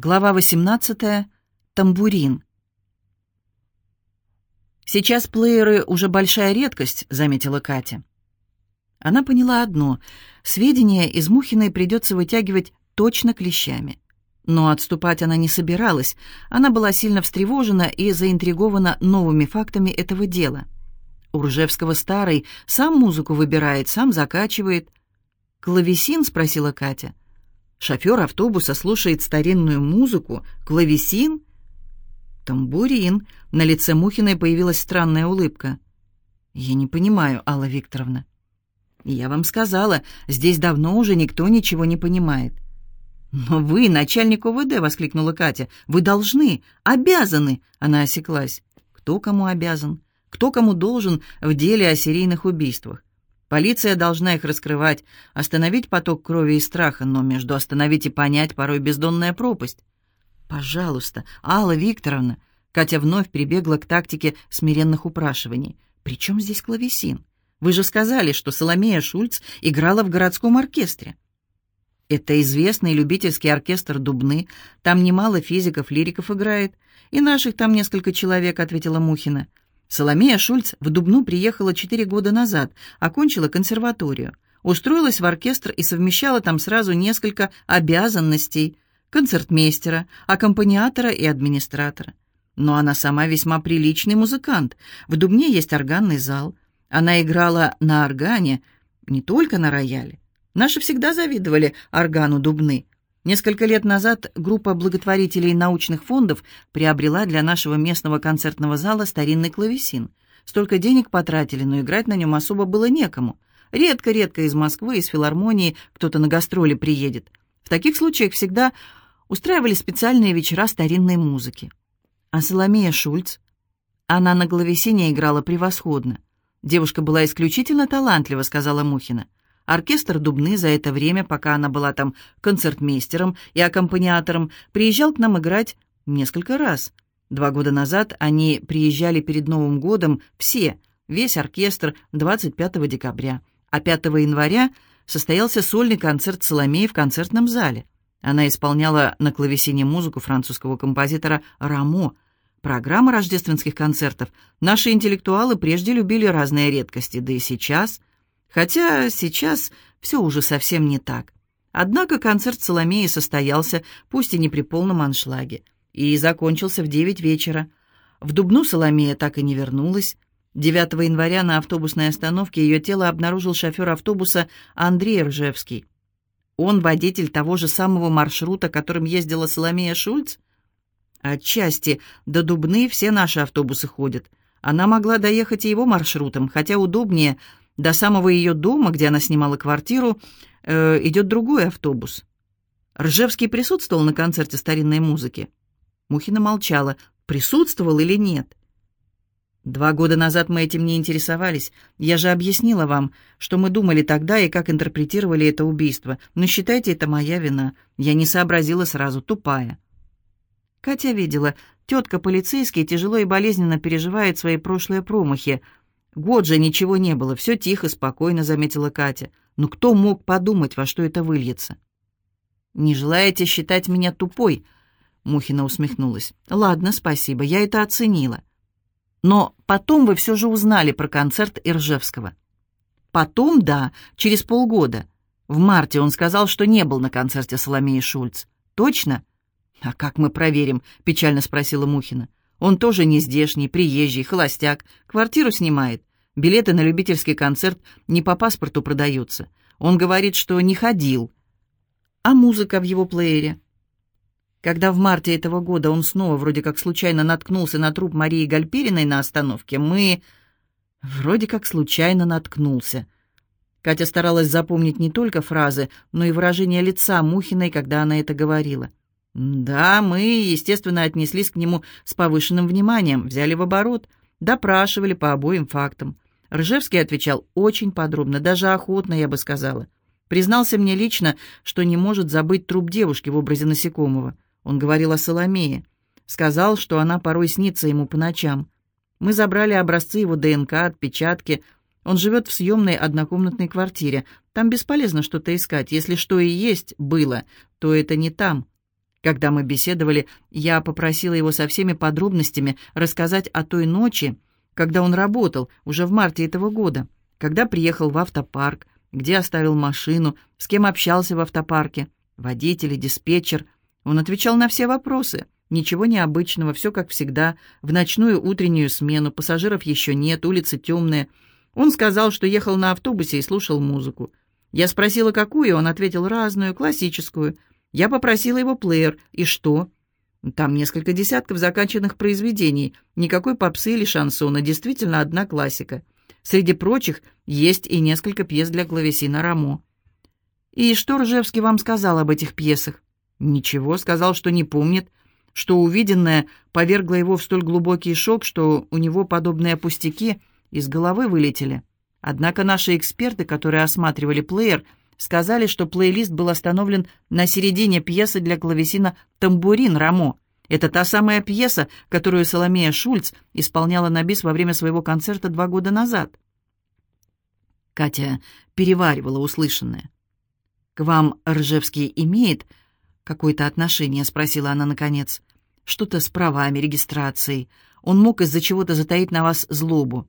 Глава 18. Тамбурин. «Сейчас плееры уже большая редкость», — заметила Катя. Она поняла одно — сведения из Мухиной придется вытягивать точно клещами. Но отступать она не собиралась, она была сильно встревожена и заинтригована новыми фактами этого дела. У Ржевского старый сам музыку выбирает, сам закачивает. «Клавесин?» — спросила Катя. — Шофер автобуса слушает старинную музыку, клавесин. Тамбурин. На лице Мухиной появилась странная улыбка. Я не понимаю, Алла Викторовна. Я вам сказала, здесь давно уже никто ничего не понимает. Но вы, начальник УВД, воскликнула Катя. Вы должны, обязаны, она осеклась. Кто кому обязан? Кто кому должен в деле о серийных убийствах? Полиция должна их раскрывать, остановить поток крови и страха, но между остановить и понять порой бездонная пропасть. «Пожалуйста, Алла Викторовна!» Катя вновь прибегла к тактике смиренных упрашиваний. «При чем здесь клавесин? Вы же сказали, что Соломея Шульц играла в городском оркестре». «Это известный любительский оркестр Дубны. Там немало физиков, лириков играет. И наших там несколько человек», — ответила Мухина. Соломея Шульц в Дубну приехала четыре года назад, окончила консерваторию, устроилась в оркестр и совмещала там сразу несколько обязанностей концертмейстера, аккомпаниатора и администратора. Но она сама весьма приличный музыкант. В Дубне есть органный зал. Она играла на органе, не только на рояле. Наши всегда завидовали органу Дубны. Несколько лет назад группа благотворителей научных фондов приобрела для нашего местного концертного зала старинный клавесин. Столько денег потратили, но играть на нем особо было некому. Редко-редко из Москвы, из филармонии кто-то на гастроли приедет. В таких случаях всегда устраивали специальные вечера старинной музыки. А Соломея Шульц? Она на клавесине играла превосходно. Девушка была исключительно талантлива, сказала Мухина. Оркестр Дубны за это время, пока она была там концертмейстером и аккомпаниатором, приезжал к нам играть несколько раз. Два года назад они приезжали перед Новым годом все, весь оркестр, 25 декабря, а 5 января состоялся сольный концерт Соломеи в концертном зале. Она исполняла на клавесине музыку французского композитора Рамо. Программа рождественских концертов наши интеллектуалы прежде любили разные редкости, да и сейчас – Хотя сейчас все уже совсем не так. Однако концерт Соломеи состоялся, пусть и не при полном аншлаге, и закончился в девять вечера. В Дубну Соломея так и не вернулась. 9 января на автобусной остановке ее тело обнаружил шофер автобуса Андрей Ржевский. Он водитель того же самого маршрута, которым ездила Соломея Шульц? Отчасти до Дубны все наши автобусы ходят. Она могла доехать и его маршрутом, хотя удобнее – до самого ее дома, где она снимала квартиру, э, идет другой автобус. Ржевский присутствовал на концерте старинной музыки. Мухина молчала, присутствовал или нет. Два года назад мы этим не интересовались. Я же объяснила вам, что мы думали тогда и как интерпретировали это убийство. Но считайте, это моя вина. Я не сообразила сразу, тупая. Катя видела, тетка полицейский тяжело и болезненно переживает свои прошлые промахи — Год же ничего не было, все тихо, спокойно, заметила Катя. Но кто мог подумать, во что это выльется? «Не желаете считать меня тупой?» Мухина усмехнулась. «Ладно, спасибо, я это оценила. Но потом вы все же узнали про концерт Иржевского». «Потом, да, через полгода. В марте он сказал, что не был на концерте Соломеи Шульц. Точно?» «А как мы проверим?» — печально спросила Мухина. «Он тоже не здешний, приезжий, холостяк, квартиру снимает. Билеты на любительский концерт не по паспорту продаются. Он говорит, что не ходил. А музыка в его плеере? Когда в марте этого года он снова вроде как случайно наткнулся на труп Марии Гальпериной на остановке, мы... Вроде как случайно наткнулся. Катя старалась запомнить не только фразы, но и выражение лица Мухиной, когда она это говорила. Да, мы, естественно, отнеслись к нему с повышенным вниманием, взяли в оборот, допрашивали по обоим фактам. Ржевский отвечал очень подробно, даже охотно, я бы сказала. Признался мне лично, что не может забыть труп девушки в образе насекомого. Он говорил о Соломее. Сказал, что она порой снится ему по ночам. Мы забрали образцы его ДНК, отпечатки. Он живет в съемной однокомнатной квартире. Там бесполезно что-то искать. Если что и есть было, то это не там. Когда мы беседовали, я попросила его со всеми подробностями рассказать о той ночи, когда он работал, уже в марте этого года, когда приехал в автопарк, где оставил машину, с кем общался в автопарке, водитель и диспетчер. Он отвечал на все вопросы. Ничего необычного, все как всегда. В ночную утреннюю смену пассажиров еще нет, улицы темные. Он сказал, что ехал на автобусе и слушал музыку. Я спросила, какую, он ответил разную, классическую. Я попросила его плеер. И что? Там несколько десятков заканченных произведений. Никакой попсы или шансона, действительно одна классика. Среди прочих есть и несколько пьес для клавесина Рамо. «И что Ржевский вам сказал об этих пьесах?» «Ничего, сказал, что не помнит, что увиденное повергло его в столь глубокий шок, что у него подобные пустяки из головы вылетели. Однако наши эксперты, которые осматривали плеер, сказали, что плейлист был остановлен на середине пьесы для клавесина «Тамбурин» Рамо. Это та самая пьеса, которую Соломея Шульц исполняла на бис во время своего концерта два года назад. Катя переваривала услышанное. «К вам Ржевский имеет какое-то отношение?» — спросила она наконец. «Что-то с правами, регистрацией. Он мог из-за чего-то затаить на вас злобу».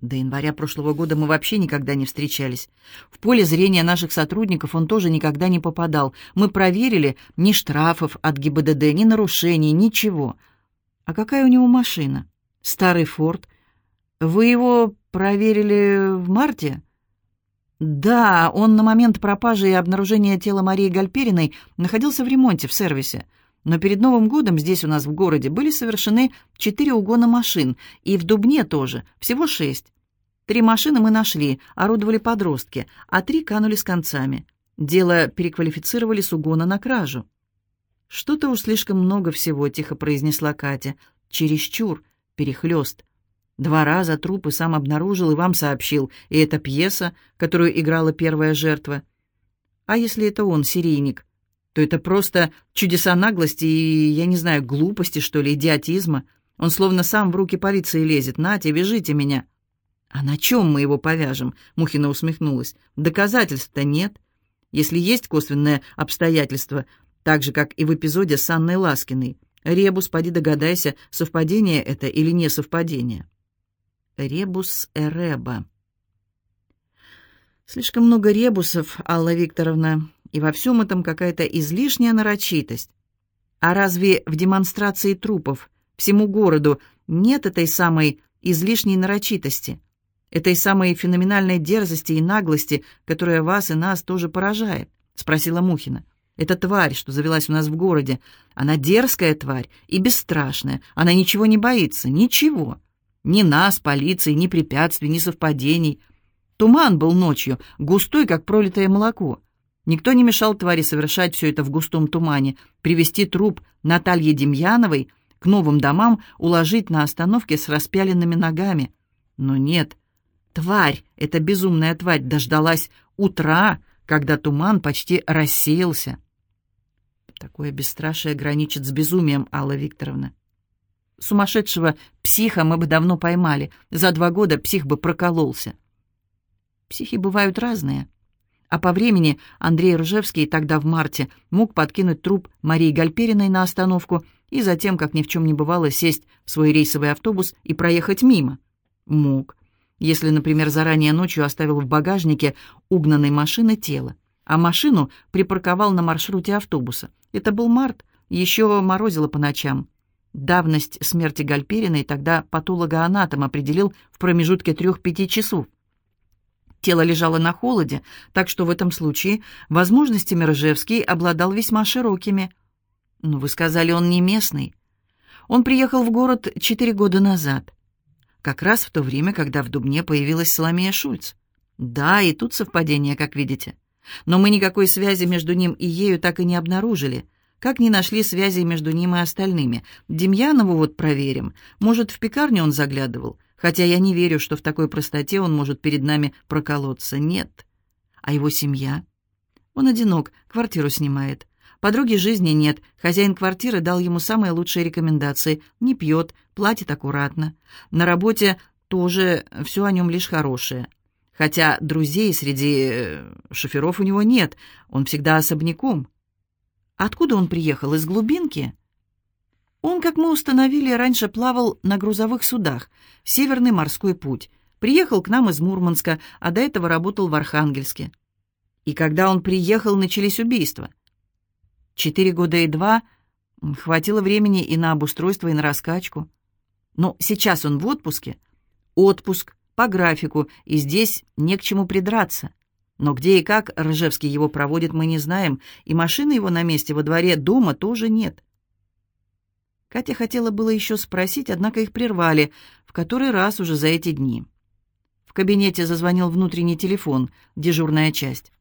До января прошлого года мы вообще никогда не встречались. В поле зрения наших сотрудников он тоже никогда не попадал. Мы проверили ни штрафов от ГИБДД, ни нарушений, ничего. А какая у него машина? Старый «Форд». Вы его проверили в марте? Да, он на момент пропажи и обнаружения тела Марии Гальпериной находился в ремонте в сервисе. Но перед Новым годом здесь у нас в городе были совершены четыре угона машин, и в Дубне тоже, всего шесть. Три машины мы нашли, орудовали подростки, а три канули с концами. Дело переквалифицировали с угона на кражу. «Что-то уж слишком много всего», — тихо произнесла Катя. «Чересчур, перехлёст. Два раза трупы сам обнаружил и вам сообщил, и это пьеса, которую играла первая жертва. А если это он, серийник? То это просто чудеса наглости и, я не знаю, глупости, что ли, идиотизма. Он словно сам в руки полиции лезет. «Нате, вяжите меня». «А на чем мы его повяжем?» — Мухина усмехнулась. «Доказательств-то нет. Если есть косвенное обстоятельство, так же, как и в эпизоде с Анной Ласкиной. Ребус, поди догадайся, совпадение это или не совпадение». Ребус Эреба. Слишком много ребусов, Алла Викторовна и во всем этом какая-то излишняя нарочитость. А разве в демонстрации трупов всему городу нет этой самой излишней нарочитости, этой самой феноменальной дерзости и наглости, которая вас и нас тоже поражает?» — спросила Мухина. «Эта тварь, что завелась у нас в городе, она дерзкая тварь и бесстрашная, она ничего не боится, ничего. Ни нас, полиции, ни препятствий, ни совпадений. Туман был ночью, густой, как пролитое молоко. Никто не мешал твари совершать все это в густом тумане, привести труп Натальи Демьяновой к новым домам, уложить на остановке с распяленными ногами. Но нет, тварь, эта безумная тварь, дождалась утра, когда туман почти рассеялся. Такое бесстрашие граничит с безумием, Алла Викторовна. Сумасшедшего психа мы бы давно поймали. За два года псих бы прокололся. Психи бывают разные. А по времени Андрей Ржевский тогда в марте мог подкинуть труп Марии Гальпериной на остановку и затем, как ни в чем не бывало, сесть в свой рейсовый автобус и проехать мимо. Мог. Если, например, заранее ночью оставил в багажнике угнанной машины тело, а машину припарковал на маршруте автобуса. Это был март, еще морозило по ночам. Давность смерти Гальпериной тогда патологоанатом определил в промежутке трех-пяти часов. Тело лежало на холоде, так что в этом случае возможностями Ржевский обладал весьма широкими. Но вы сказали, он не местный. Он приехал в город четыре года назад. Как раз в то время, когда в Дубне появилась Соломея Шульц. Да, и тут совпадение, как видите. Но мы никакой связи между ним и ею так и не обнаружили. Как не нашли связи между ним и остальными. Демьянову вот проверим. Может, в пекарню он заглядывал хотя я не верю, что в такой простоте он может перед нами проколоться. Нет. А его семья? Он одинок, квартиру снимает. Подруги жизни нет. Хозяин квартиры дал ему самые лучшие рекомендации. Не пьет, платит аккуратно. На работе тоже все о нем лишь хорошее. Хотя друзей среди э, шоферов у него нет, он всегда особняком. Откуда он приехал? Из глубинки? Он, как мы установили, раньше плавал на грузовых судах, Северный морской путь. Приехал к нам из Мурманска, а до этого работал в Архангельске. И когда он приехал, начались убийства. Четыре года и два хватило времени и на обустройство, и на раскачку. Но сейчас он в отпуске. Отпуск по графику, и здесь не к чему придраться. Но где и как Ржевский его проводит, мы не знаем, и машины его на месте во дворе дома тоже нет. Катя хотела было еще спросить, однако их прервали, в который раз уже за эти дни. В кабинете зазвонил внутренний телефон, дежурная часть.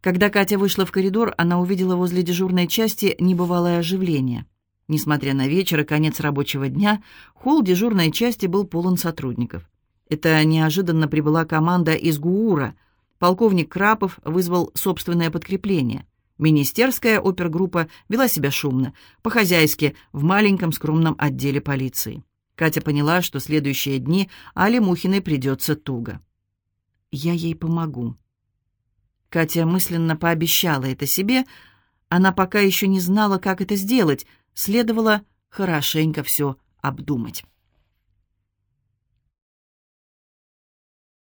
Когда Катя вышла в коридор, она увидела возле дежурной части небывалое оживление. Несмотря на вечер и конец рабочего дня, холл дежурной части был полон сотрудников. Это неожиданно прибыла команда из ГУУРа. Полковник Крапов вызвал собственное подкрепление. Министерская опергруппа вела себя шумно, по-хозяйски, в маленьком скромном отделе полиции. Катя поняла, что следующие дни Але Мухиной придется туго. «Я ей помогу». Катя мысленно пообещала это себе. Она пока еще не знала, как это сделать. Следовало хорошенько все обдумать.